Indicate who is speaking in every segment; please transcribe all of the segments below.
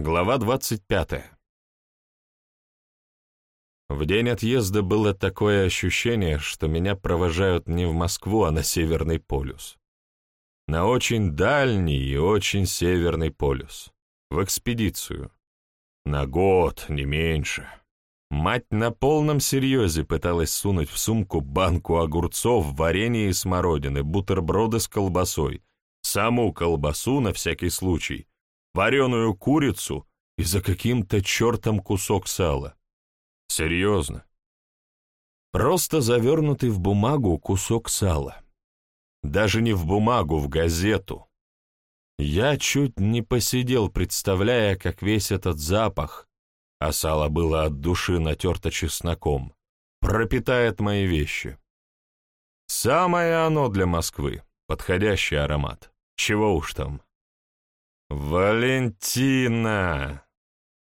Speaker 1: Глава 25. В день отъезда было такое ощущение, что меня провожают не в Москву, а на Северный полюс. На очень дальний и очень Северный полюс. В экспедицию. На год, не меньше. Мать на полном серьезе пыталась сунуть в сумку банку огурцов, варенье и смородины, бутерброды с колбасой, саму колбасу на всякий случай, вареную курицу и за каким-то чертом кусок сала. Серьезно. Просто завернутый в бумагу кусок сала. Даже не в бумагу, в газету. Я чуть не посидел, представляя, как весь этот запах, а сало было от души натерто чесноком, пропитает мои вещи. Самое оно для Москвы, подходящий аромат. Чего уж там. «Валентина!»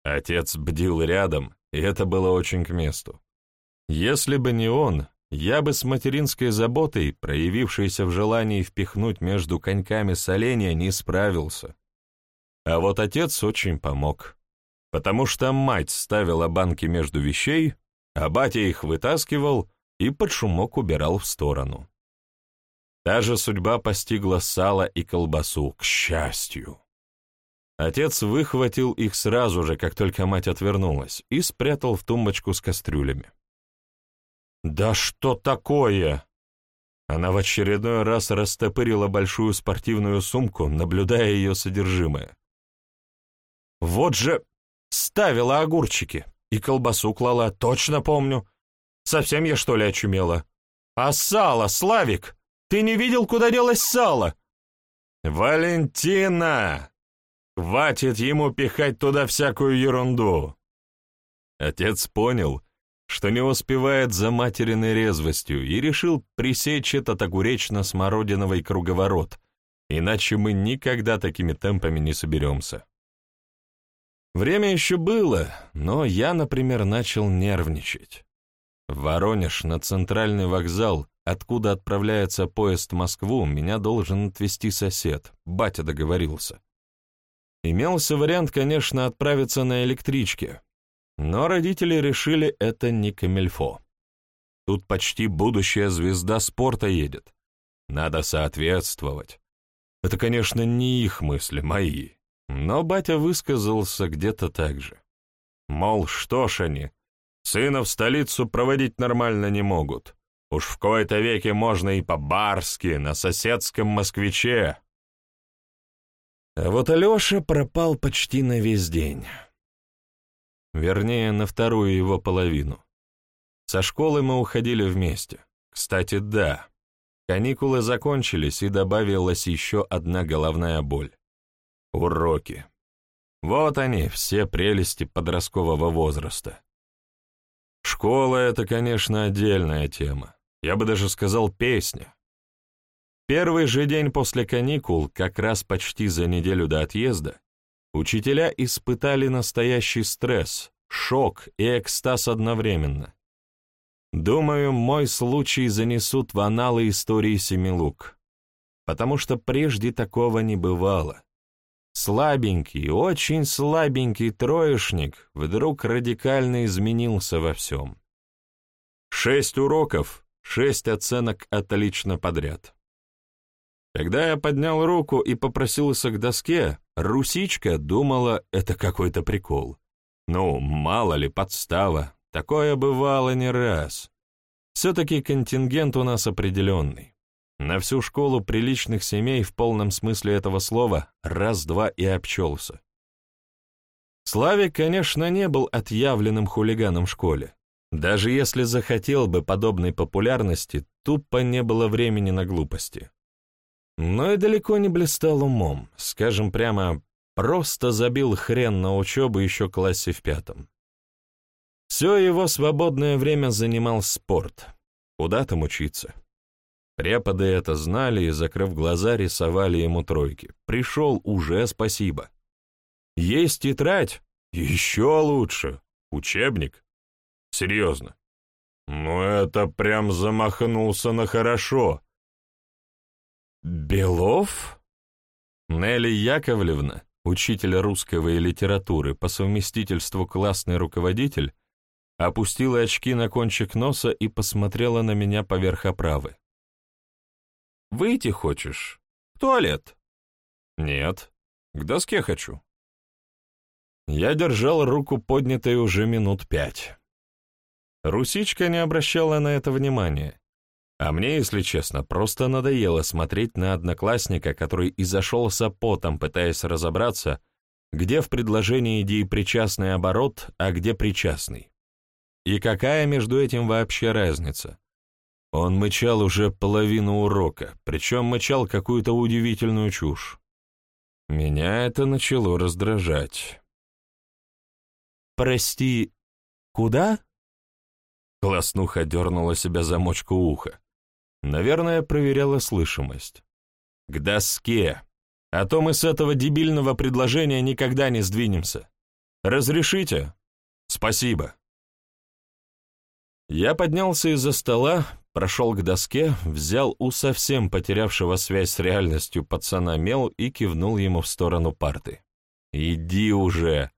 Speaker 1: Отец бдил рядом, и это было очень к месту. Если бы не он, я бы с материнской заботой, проявившейся в желании впихнуть между коньками соленья, не справился. А вот отец очень помог, потому что мать ставила банки между вещей, а батя их вытаскивал и под шумок убирал в сторону. Та же судьба постигла сало и колбасу, к счастью. Отец выхватил их сразу же, как только мать отвернулась, и спрятал в тумбочку с кастрюлями. «Да что такое?» Она в очередной раз растопырила большую спортивную сумку, наблюдая ее содержимое. «Вот же ставила огурчики и колбасу клала, точно помню. Совсем я, что ли, очумела? А сало, Славик, ты не видел, куда делось сало?» «Валентина!» Хватит ему пихать туда всякую ерунду. Отец понял, что не успевает за материной резвостью, и решил пресечь этот огуречно-смородиновый круговорот, иначе мы никогда такими темпами не соберемся. Время еще было, но я, например, начал нервничать. Воронеж на центральный вокзал, откуда отправляется поезд в Москву, меня должен отвезти сосед, батя договорился. Имелся вариант, конечно, отправиться на электричке, но родители решили это не камельфо. Тут почти будущая звезда спорта едет. Надо соответствовать. Это, конечно, не их мысли, мои. Но батя высказался где-то так же. Мол, что ж они, сына в столицу проводить нормально не могут. Уж в кои-то веке можно и по-барски, на соседском москвиче. А вот Алеша пропал почти на весь день. Вернее, на вторую его половину. Со школы мы уходили вместе. Кстати, да, каникулы закончились, и добавилась еще одна головная боль. Уроки. Вот они, все прелести подросткового возраста. Школа — это, конечно, отдельная тема. Я бы даже сказал песня. Первый же день после каникул, как раз почти за неделю до отъезда, учителя испытали настоящий стресс, шок и экстаз одновременно. Думаю, мой случай занесут в аналы истории Семилук, потому что прежде такого не бывало. Слабенький, очень слабенький троечник вдруг радикально изменился во всем. Шесть уроков, шесть оценок отлично подряд. Когда я поднял руку и попросился к доске, Русичка думала, это какой-то прикол. Ну, мало ли, подстава. Такое бывало не раз. Все-таки контингент у нас определенный. На всю школу приличных семей в полном смысле этого слова раз-два и обчелся. Славик, конечно, не был отъявленным хулиганом в школе. Даже если захотел бы подобной популярности, тупо не было времени на глупости но и далеко не блистал умом, скажем прямо, просто забил хрен на учебу еще в классе в пятом. Все его свободное время занимал спорт. Куда там учиться? Преподы это знали и, закрыв глаза, рисовали ему тройки. Пришел уже спасибо. Есть тетрадь? Еще лучше. Учебник? Серьезно. Ну это прям замахнулся на хорошо. «Белов?» Нелли Яковлевна, учитель русского и литературы, по совместительству классный руководитель, опустила очки на кончик носа и посмотрела на меня поверх оправы. «Выйти хочешь? В туалет?» «Нет, к доске хочу». Я держал руку поднятой уже минут пять. Русичка не обращала на это внимания, а мне, если честно, просто надоело смотреть на одноклассника, который и зашелся потом, пытаясь разобраться, где в предложении идеи причастный оборот, а где причастный. И какая между этим вообще разница? Он мычал уже половину урока, причем мычал какую-то удивительную чушь. Меня это начало раздражать. «Прости, куда?» Класснуха дернула себя замочку уха. Наверное, проверяла слышимость. «К доске. А то мы с этого дебильного предложения никогда не сдвинемся. Разрешите? Спасибо». Я поднялся из-за стола, прошел к доске, взял у совсем потерявшего связь с реальностью пацана мел и кивнул ему в сторону парты. «Иди уже,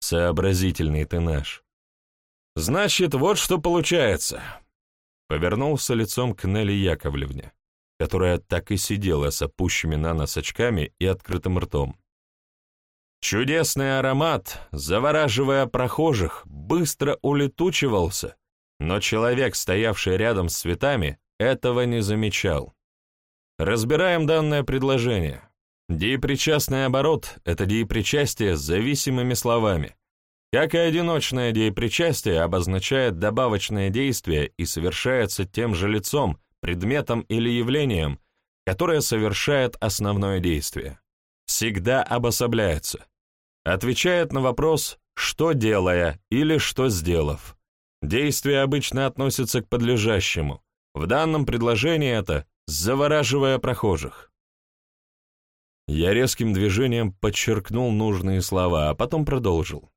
Speaker 1: сообразительный ты наш». «Значит, вот что получается повернулся лицом к Нелли Яковлевне, которая так и сидела с опущенными на нос очками и открытым ртом. Чудесный аромат, завораживая прохожих, быстро улетучивался, но человек, стоявший рядом с цветами, этого не замечал. Разбираем данное предложение. Деепричастный оборот — это деепричастие с зависимыми словами, как и одиночное деепричастие обозначает добавочное действие и совершается тем же лицом, предметом или явлением, которое совершает основное действие. Всегда обособляется. Отвечает на вопрос «что делая» или «что сделав». Действие обычно относится к подлежащему. В данном предложении это «завораживая прохожих». Я резким движением подчеркнул нужные слова, а потом продолжил.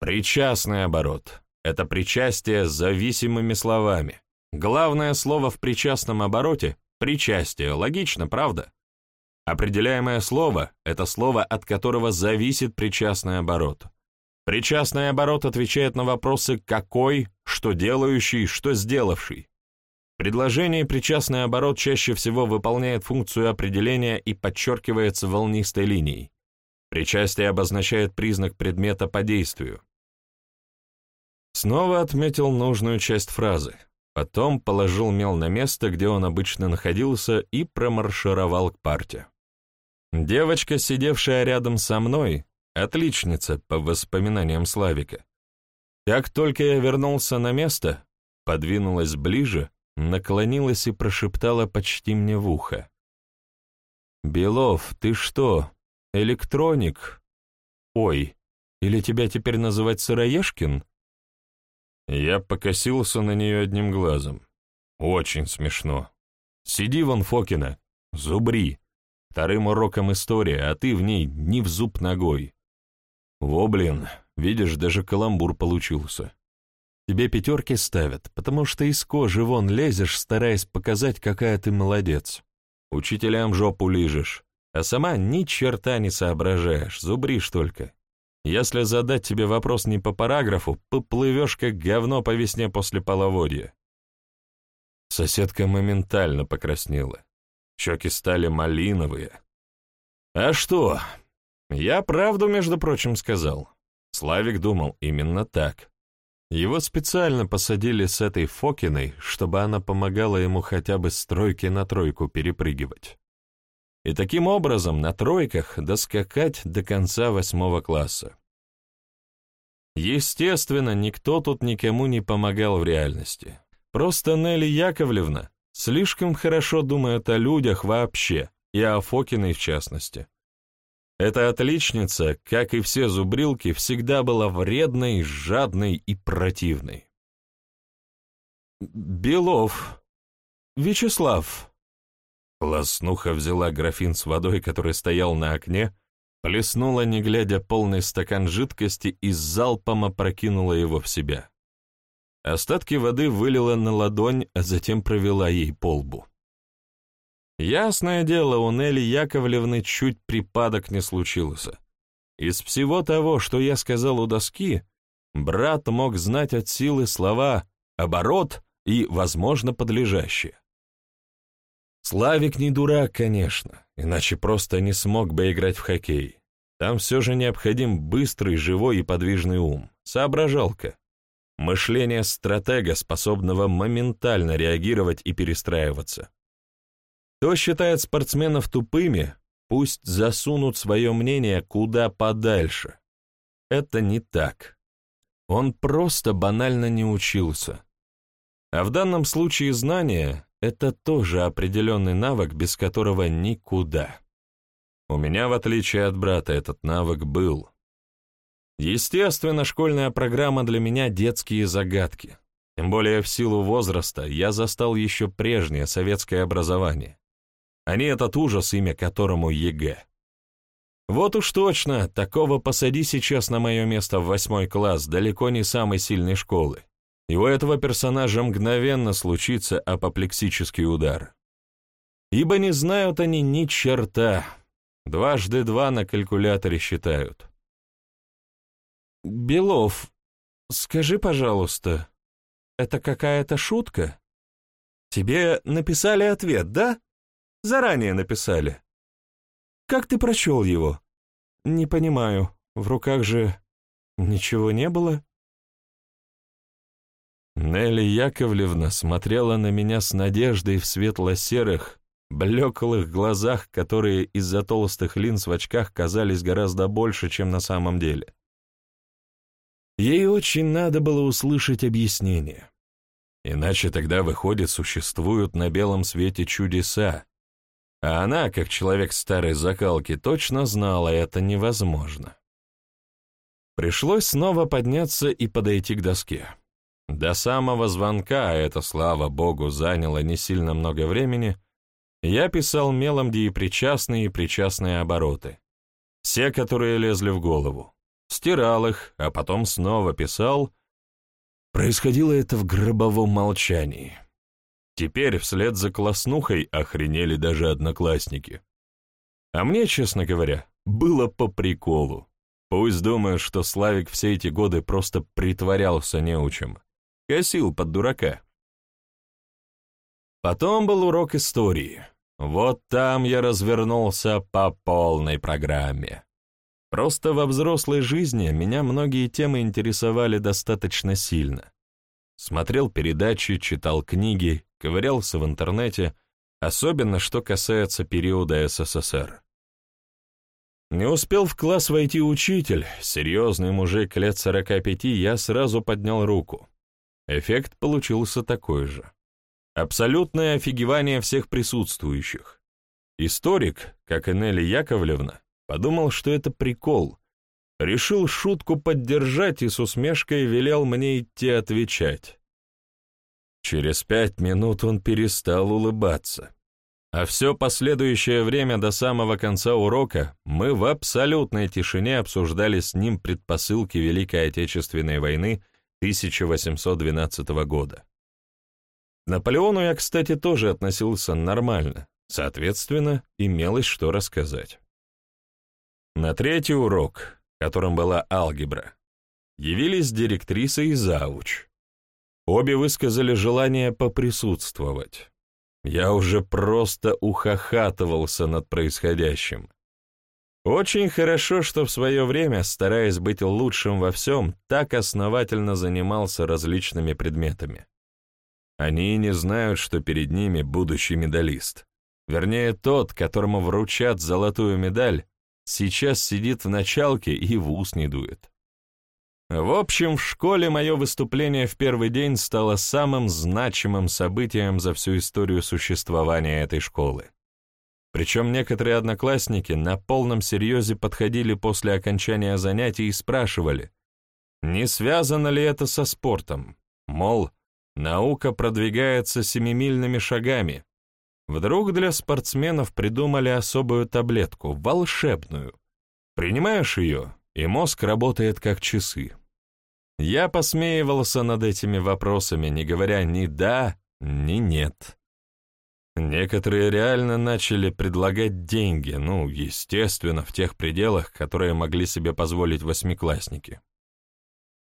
Speaker 1: Причастный оборот — это причастие с зависимыми словами. Главное слово в причастном обороте — причастие, логично, правда? Определяемое слово — это слово, от которого зависит причастный оборот. Причастный оборот отвечает на вопросы «какой», «что делающий», «что сделавший». Предложение причастный оборот чаще всего выполняет функцию определения и подчеркивается волнистой линией. Причастие обозначает признак предмета по действию. Снова отметил нужную часть фразы, потом положил мел на место, где он обычно находился, и промаршировал к парте. Девочка, сидевшая рядом со мной, отличница, по воспоминаниям Славика. Как только я вернулся на место, подвинулась ближе, наклонилась и прошептала почти мне в ухо. «Белов, ты что, электроник? Ой, или тебя теперь называть Сыроежкин?» Я покосился на нее одним глазом. Очень смешно. Сиди вон, Фокина, зубри. Вторым уроком история, а ты в ней не в зуб ногой. Во, блин, видишь, даже каламбур получился. Тебе пятерки ставят, потому что из кожи вон лезешь, стараясь показать, какая ты молодец. Учителям жопу лижешь, а сама ни черта не соображаешь, зубришь только. Если задать тебе вопрос не по параграфу, поплывешь как говно по весне после половодья. Соседка моментально покраснела. Щеки стали малиновые. А что? Я правду, между прочим, сказал. Славик думал именно так. Его специально посадили с этой Фокиной, чтобы она помогала ему хотя бы с тройки на тройку перепрыгивать и таким образом на тройках доскакать до конца восьмого класса. Естественно, никто тут никому не помогал в реальности. Просто Нелли Яковлевна слишком хорошо думает о людях вообще, и о Фокиной в частности. Эта отличница, как и все зубрилки, всегда была вредной, жадной и противной. «Белов. Вячеслав», Лоснуха взяла графин с водой, который стоял на окне, плеснула, не глядя, полный стакан жидкости и залпом опрокинула его в себя. Остатки воды вылила на ладонь, а затем провела ей по лбу. Ясное дело, у Нелли Яковлевны чуть припадок не случился. из всего того, что я сказал у доски, брат мог знать от силы слова «оборот» и, возможно, подлежащее. Славик не дурак, конечно, иначе просто не смог бы играть в хоккей. Там все же необходим быстрый, живой и подвижный ум, соображалка, мышление стратега, способного моментально реагировать и перестраиваться. Кто считает спортсменов тупыми, пусть засунут свое мнение куда подальше. Это не так. Он просто банально не учился. А в данном случае знание — это тоже определенный навык, без которого никуда. У меня, в отличие от брата, этот навык был. Естественно, школьная программа для меня — детские загадки. Тем более в силу возраста я застал еще прежнее советское образование, а не этот ужас, имя которому ЕГЭ. Вот уж точно, такого посади сейчас на мое место в восьмой класс далеко не самой сильной школы, и у этого персонажа мгновенно случится апоплексический удар. Ибо не знают они ни черта, Дважды два на калькуляторе считают. «Белов, скажи, пожалуйста, это какая-то шутка? Тебе написали ответ, да? Заранее написали. Как ты прочел его? Не понимаю, в руках же ничего не было?» Нелли Яковлевна смотрела на меня с надеждой в светло-серых, блеклых глазах, которые из-за толстых линз в очках казались гораздо больше, чем на самом деле. Ей очень надо было услышать объяснение. Иначе тогда, выходит, существуют на белом свете чудеса, а она, как человек старой закалки, точно знала, это невозможно. Пришлось снова подняться и подойти к доске. До самого звонка, а это, слава богу, заняло не сильно много времени, я писал мелом деепричастные и причастные обороты. Все, которые лезли в голову. Стирал их, а потом снова писал. Происходило это в гробовом молчании. Теперь вслед за класснухой охренели даже одноклассники. А мне, честно говоря, было по приколу. Пусть думают, что Славик все эти годы просто притворялся неучем. Косил под дурака. Потом был урок истории. Вот там я развернулся по полной программе. Просто во взрослой жизни меня многие темы интересовали достаточно сильно. Смотрел передачи, читал книги, ковырялся в интернете, особенно что касается периода СССР. Не успел в класс войти учитель, серьезный мужик лет 45, я сразу поднял руку. Эффект получился такой же. Абсолютное офигевание всех присутствующих. Историк, как и Нелли Яковлевна, подумал, что это прикол. Решил шутку поддержать и с усмешкой велел мне идти отвечать. Через пять минут он перестал улыбаться. А все последующее время до самого конца урока мы в абсолютной тишине обсуждали с ним предпосылки Великой Отечественной войны 1812 года. Наполеону я, кстати, тоже относился нормально, соответственно, имелось что рассказать. На третий урок, которым была алгебра, явились директриса и зауч. Обе высказали желание поприсутствовать. Я уже просто ухахатывался над происходящим. Очень хорошо, что в свое время, стараясь быть лучшим во всем, так основательно занимался различными предметами. Они не знают, что перед ними будущий медалист. Вернее, тот, которому вручат золотую медаль, сейчас сидит в началке и в ус не дует. В общем, в школе мое выступление в первый день стало самым значимым событием за всю историю существования этой школы. Причем некоторые одноклассники на полном серьезе подходили после окончания занятий и спрашивали, не связано ли это со спортом, мол, Наука продвигается семимильными шагами. Вдруг для спортсменов придумали особую таблетку, волшебную. Принимаешь ее, и мозг работает как часы. Я посмеивался над этими вопросами, не говоря ни «да», ни «нет». Некоторые реально начали предлагать деньги, ну, естественно, в тех пределах, которые могли себе позволить восьмиклассники.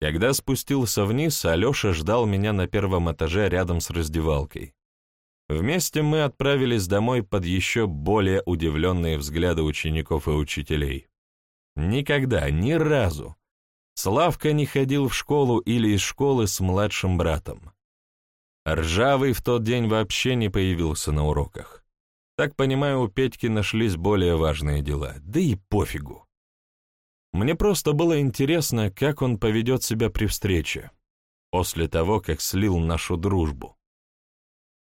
Speaker 1: Когда спустился вниз, Алеша ждал меня на первом этаже рядом с раздевалкой. Вместе мы отправились домой под еще более удивленные взгляды учеников и учителей. Никогда, ни разу. Славка не ходил в школу или из школы с младшим братом. Ржавый в тот день вообще не появился на уроках. Так понимаю, у Петьки нашлись более важные дела, да и пофигу. Мне просто было интересно, как он поведет себя при встрече, после того, как слил нашу дружбу.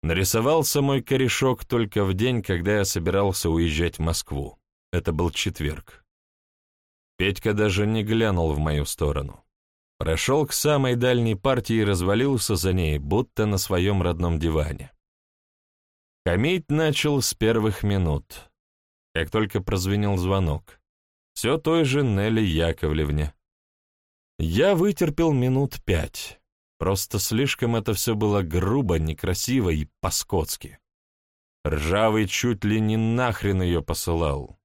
Speaker 1: Нарисовался мой корешок только в день, когда я собирался уезжать в Москву. Это был четверг. Петька даже не глянул в мою сторону. Прошел к самой дальней партии и развалился за ней, будто на своем родном диване. Хамить начал с первых минут, как только прозвенел звонок. Все той же Нелли Яковлевне. Я вытерпел минут пять. Просто слишком это все было грубо, некрасиво и по-скотски. Ржавый чуть ли не нахрен ее посылал.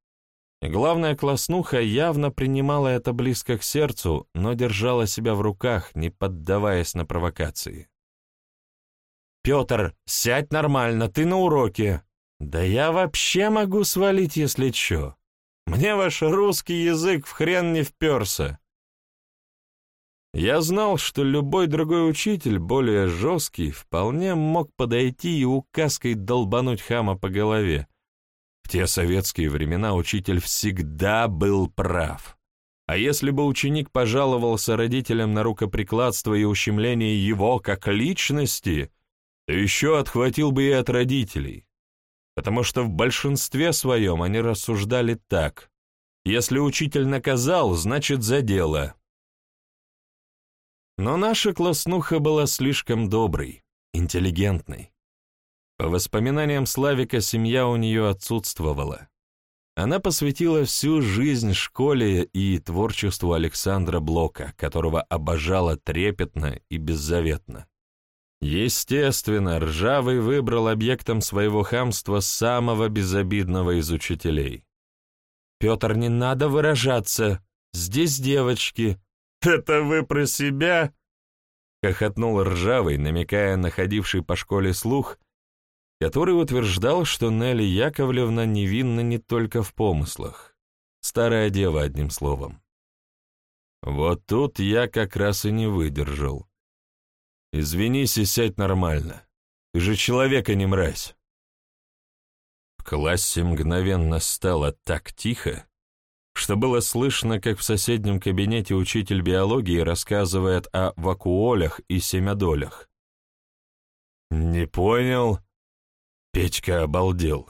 Speaker 1: И главное, класснуха явно принимала это близко к сердцу, но держала себя в руках, не поддаваясь на провокации. «Петр, сядь нормально, ты на уроке!» «Да я вообще могу свалить, если чё. Мне ваш русский язык в хрен не вперся!» Я знал, что любой другой учитель, более жесткий, вполне мог подойти и указкой долбануть хама по голове, в те советские времена учитель всегда был прав. А если бы ученик пожаловался родителям на рукоприкладство и ущемление его как личности, то еще отхватил бы и от родителей. Потому что в большинстве своем они рассуждали так. Если учитель наказал, значит за дело. Но наша класснуха была слишком доброй, интеллигентной. По воспоминаниям Славика, семья у нее отсутствовала. Она посвятила всю жизнь школе и творчеству Александра Блока, которого обожала трепетно и беззаветно. Естественно, Ржавый выбрал объектом своего хамства самого безобидного из учителей. «Петр, не надо выражаться. Здесь девочки». «Это вы про себя?» — хохотнул Ржавый, намекая на ходивший по школе слух, который утверждал, что Нелли Яковлевна невинна не только в помыслах. Старая дева, одним словом. Вот тут я как раз и не выдержал. Извинись и сядь нормально. Ты же человека не мразь. В классе мгновенно стало так тихо, что было слышно, как в соседнем кабинете учитель биологии рассказывает о вакуолях и семядолях. «Не понял», Петька обалдел.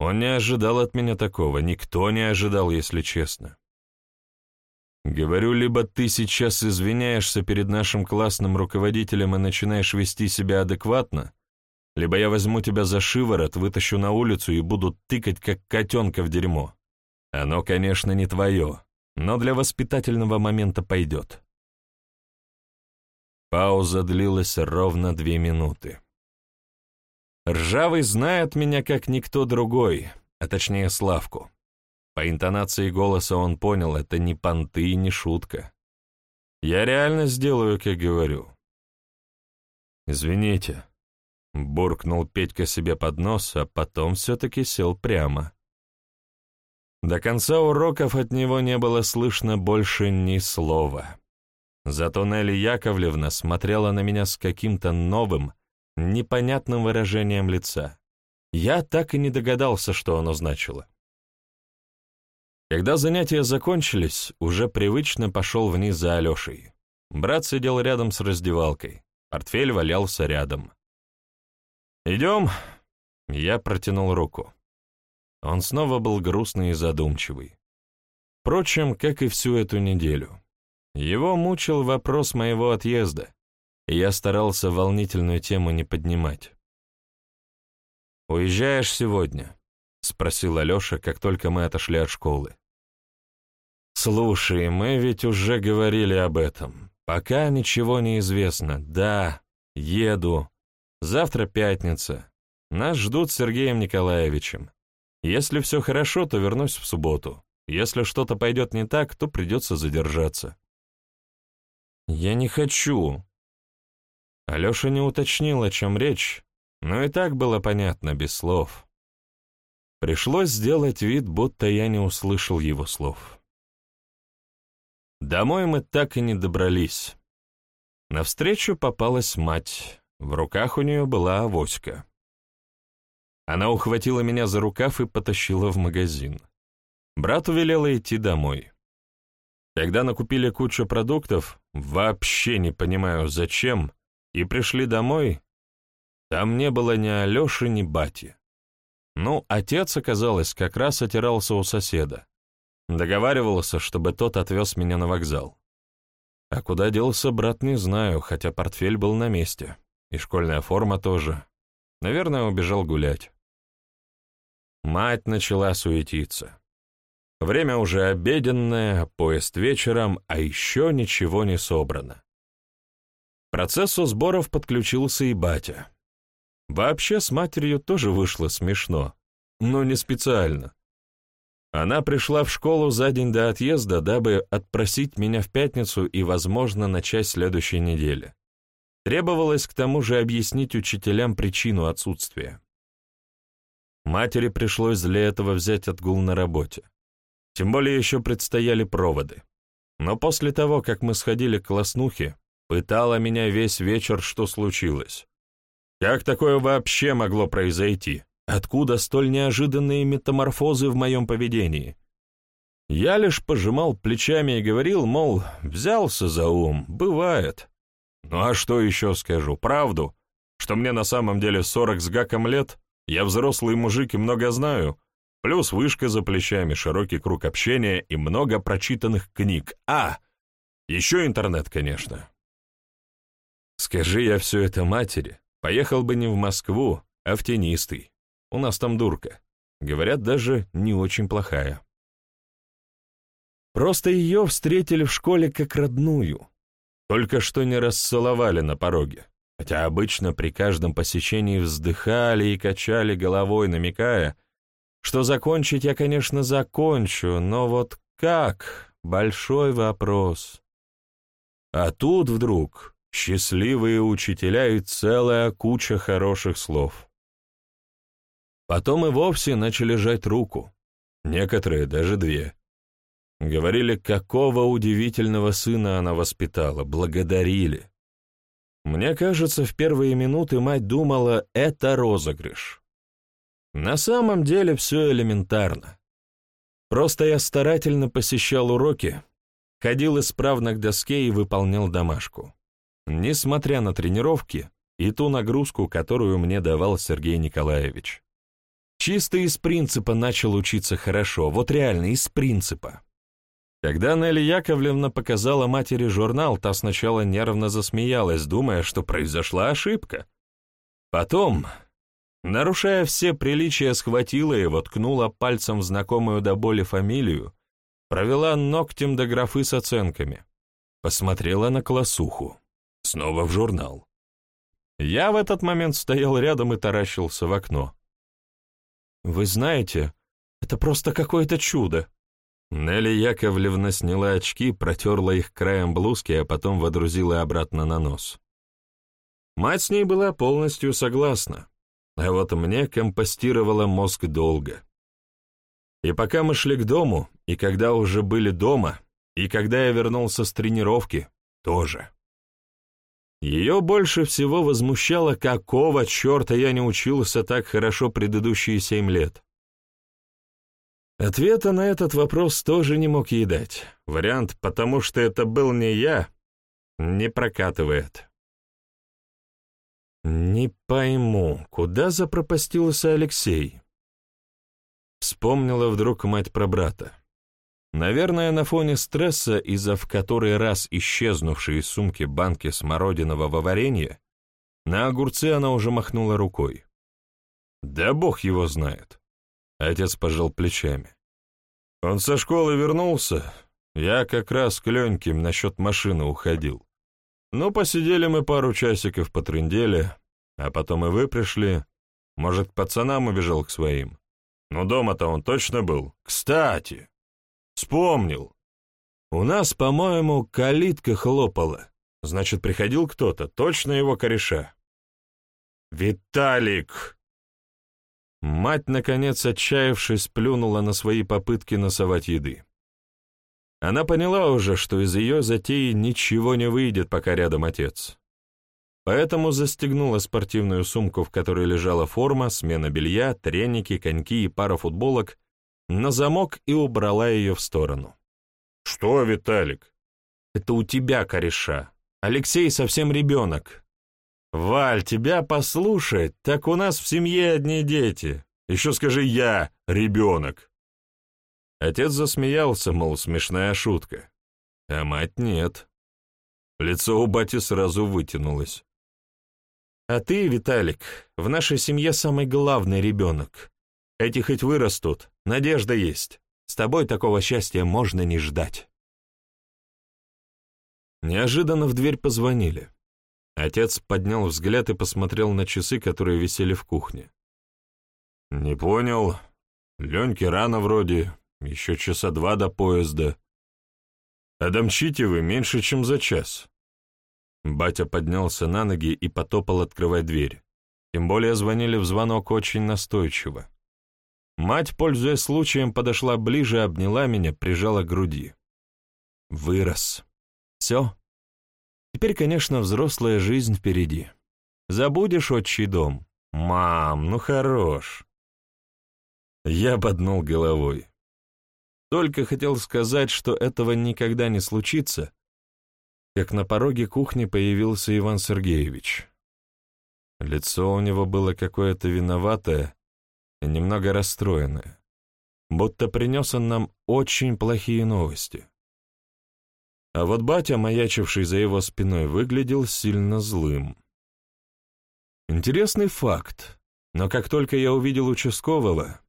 Speaker 1: Он не ожидал от меня такого, никто не ожидал, если честно. Говорю, либо ты сейчас извиняешься перед нашим классным руководителем и начинаешь вести себя адекватно, либо я возьму тебя за шиворот, вытащу на улицу и буду тыкать, как котенка в дерьмо. Оно, конечно, не твое, но для воспитательного момента пойдет. Пауза длилась ровно две минуты. Ржавый знает меня как никто другой, а точнее Славку. По интонации голоса он понял, это не понты и не шутка. Я реально сделаю, как говорю. «Извините», — буркнул Петька себе под нос, а потом все-таки сел прямо. До конца уроков от него не было слышно больше ни слова. Зато Нелли Яковлевна смотрела на меня с каким-то новым, непонятным выражением лица. Я так и не догадался, что оно значило. Когда занятия закончились, уже привычно пошел вниз за Алешей. Брат сидел рядом с раздевалкой, портфель валялся рядом. «Идем?» Я протянул руку. Он снова был грустный и задумчивый. Впрочем, как и всю эту неделю. Его мучил вопрос моего отъезда и я старался волнительную тему не поднимать. «Уезжаешь сегодня?» — спросил Алеша, как только мы отошли от школы. «Слушай, мы ведь уже говорили об этом. Пока ничего не известно. Да, еду. Завтра пятница. Нас ждут с Сергеем Николаевичем. Если все хорошо, то вернусь в субботу. Если что-то пойдет не так, то придется задержаться». «Я не хочу». Алеша не уточнил, о чем речь, но и так было понятно, без слов. Пришлось сделать вид, будто я не услышал его слов. Домой мы так и не добрались. Навстречу попалась мать. В руках у нее была авоська. Она ухватила меня за рукав и потащила в магазин. Брату велела идти домой. Когда накупили кучу продуктов, вообще не понимаю зачем, и пришли домой, там не было ни Алеши, ни Бати. Ну, отец, оказалось, как раз отирался у соседа. Договаривался, чтобы тот отвез меня на вокзал. А куда делся брат, не знаю, хотя портфель был на месте. И школьная форма тоже. Наверное, убежал гулять. Мать начала суетиться. Время уже обеденное, поезд вечером, а еще ничего не собрано. Процессу сборов подключился и батя. Вообще с матерью тоже вышло смешно, но не специально. Она пришла в школу за день до отъезда, дабы отпросить меня в пятницу и, возможно, на часть следующей недели. Требовалось к тому же объяснить учителям причину отсутствия. Матери пришлось для этого взять отгул на работе. Тем более еще предстояли проводы. Но после того, как мы сходили к класснухе, пытала меня весь вечер, что случилось. Как такое вообще могло произойти? Откуда столь неожиданные метаморфозы в моем поведении? Я лишь пожимал плечами и говорил, мол, взялся за ум, бывает. Ну а что еще скажу, правду? Что мне на самом деле сорок с гаком лет, я взрослый мужик и много знаю, плюс вышка за плечами, широкий круг общения и много прочитанных книг. А, еще интернет, конечно. Скажи я все это матери, поехал бы не в Москву, а в Тенистый. У нас там дурка. Говорят, даже не очень плохая. Просто ее встретили в школе как родную. Только что не расцеловали на пороге хотя обычно при каждом посещении вздыхали и качали головой, намекая, что закончить я, конечно, закончу, но вот как — большой вопрос. А тут вдруг счастливые учителя и целая куча хороших слов. Потом и вовсе начали жать руку, некоторые даже две. Говорили, какого удивительного сына она воспитала, благодарили. Мне кажется, в первые минуты мать думала, это розыгрыш. На самом деле все элементарно. Просто я старательно посещал уроки, ходил исправно к доске и выполнял домашку. Несмотря на тренировки и ту нагрузку, которую мне давал Сергей Николаевич. Чисто из принципа начал учиться хорошо, вот реально из принципа. Когда Нелли Яковлевна показала матери журнал, та сначала нервно засмеялась, думая, что произошла ошибка. Потом, нарушая все приличия, схватила его, ткнула пальцем в знакомую до боли фамилию, провела ногтем до графы с оценками, посмотрела на классуху, снова в журнал. Я в этот момент стоял рядом и таращился в окно. «Вы знаете, это просто какое-то чудо», Нелли Яковлевна сняла очки, протерла их краем блузки, а потом водрузила обратно на нос. Мать с ней была полностью согласна, а вот мне компостировала мозг долго. И пока мы шли к дому, и когда уже были дома, и когда я вернулся с тренировки, тоже. Ее больше всего возмущало, какого черта я не учился так хорошо предыдущие семь лет. Ответа на этот вопрос тоже не мог ей дать. Вариант «потому что это был не я» не прокатывает. «Не пойму, куда запропастился Алексей?» Вспомнила вдруг мать про брата. Наверное, на фоне стресса из-за в который раз исчезнувшей из сумки банки смородинового варенья, на огурцы она уже махнула рукой. «Да бог его знает!» Отец пожал плечами. Он со школы вернулся. Я как раз к Леньким насчет машины уходил. Ну, посидели мы пару часиков, потрындели, а потом и вы пришли. Может, к пацанам убежал к своим. Но дома-то он точно был. Кстати, вспомнил. У нас, по-моему, калитка хлопала. Значит, приходил кто-то, точно его кореша. «Виталик!» Мать, наконец, отчаявшись, плюнула на свои попытки носовать еды. Она поняла уже, что из ее затеи ничего не выйдет, пока рядом отец. Поэтому застегнула спортивную сумку, в которой лежала форма, смена белья, треники, коньки и пара футболок, на замок и убрала ее в сторону. «Что, Виталик?» «Это у тебя кореша. Алексей совсем ребенок». «Валь, тебя послушать, так у нас в семье одни дети. Еще скажи я ребенок». Отец засмеялся, мол, смешная шутка. А мать нет. Лицо у бати сразу вытянулось. «А ты, Виталик, в нашей семье самый главный ребенок. Эти хоть вырастут, надежда есть. С тобой такого счастья можно не ждать». Неожиданно в дверь позвонили. Отец поднял взгляд и посмотрел на часы, которые висели в кухне. «Не понял. Леньке рано вроде, еще часа два до поезда. А домчите вы меньше, чем за час». Батя поднялся на ноги и потопал открывать дверь. Тем более звонили в звонок очень настойчиво. Мать, пользуясь случаем, подошла ближе, обняла меня, прижала к груди. Вырос. Все. Теперь, конечно, взрослая жизнь впереди. Забудешь отчий дом? Мам, ну хорош. Я поднул головой. Только хотел сказать, что этого никогда не случится, как на пороге кухни появился Иван Сергеевич. Лицо у него было какое-то виноватое, немного расстроенная, будто принес он нам очень плохие новости. А вот батя, маячивший за его спиной, выглядел сильно злым. Интересный факт, но как только я увидел участкового,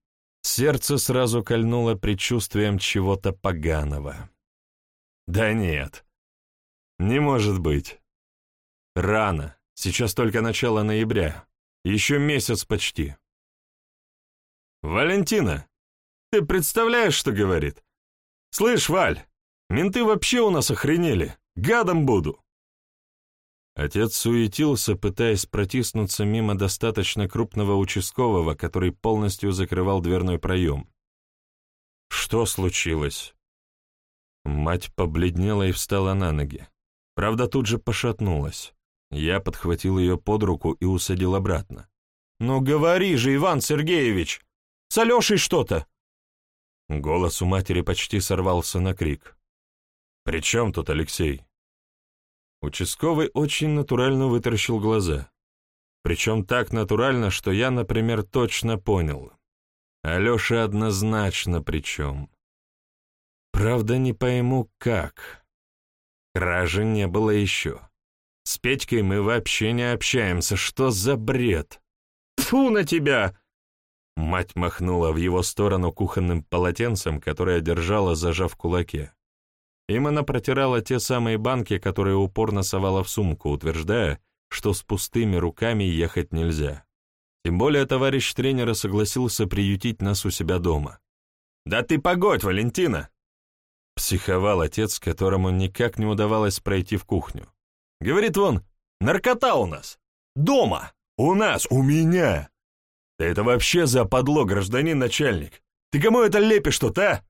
Speaker 1: сердце сразу кольнуло предчувствием чего-то поганого. Да нет, не может быть. Рано, сейчас только начало ноября, еще месяц почти. «Валентина, ты представляешь, что говорит? Слышь, Валь, менты вообще у нас охренели, гадом буду!» Отец суетился, пытаясь протиснуться мимо достаточно крупного участкового, который полностью закрывал дверной проем. «Что случилось?» Мать побледнела и встала на ноги. Правда, тут же пошатнулась. Я подхватил ее под руку и усадил обратно. «Ну говори же, Иван Сергеевич! С Алешей что-то!» Голос у матери почти сорвался на крик. «При чем тут Алексей?» Участковый очень натурально вытаращил глаза. Причем так натурально, что я, например, точно понял. Алеша однозначно причем. Правда, не пойму, как. Кражи не было еще. С Петькой мы вообще не общаемся. Что за бред? Фу на тебя! Мать махнула в его сторону кухонным полотенцем, которое держала, зажав кулаке. Им она протирала те самые банки, которые упорно совала в сумку, утверждая, что с пустыми руками ехать нельзя. Тем более товарищ тренера согласился приютить нас у себя дома. «Да ты погодь, Валентина!» Психовал отец, которому никак не удавалось пройти в кухню. «Говорит он, наркота у нас! Дома! У нас! У меня!» Да это вообще западло, гражданин начальник! Ты кому это лепишь тут, а?»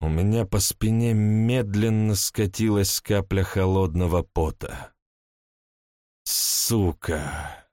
Speaker 1: У меня по спине медленно скатилась капля холодного пота. «Сука!»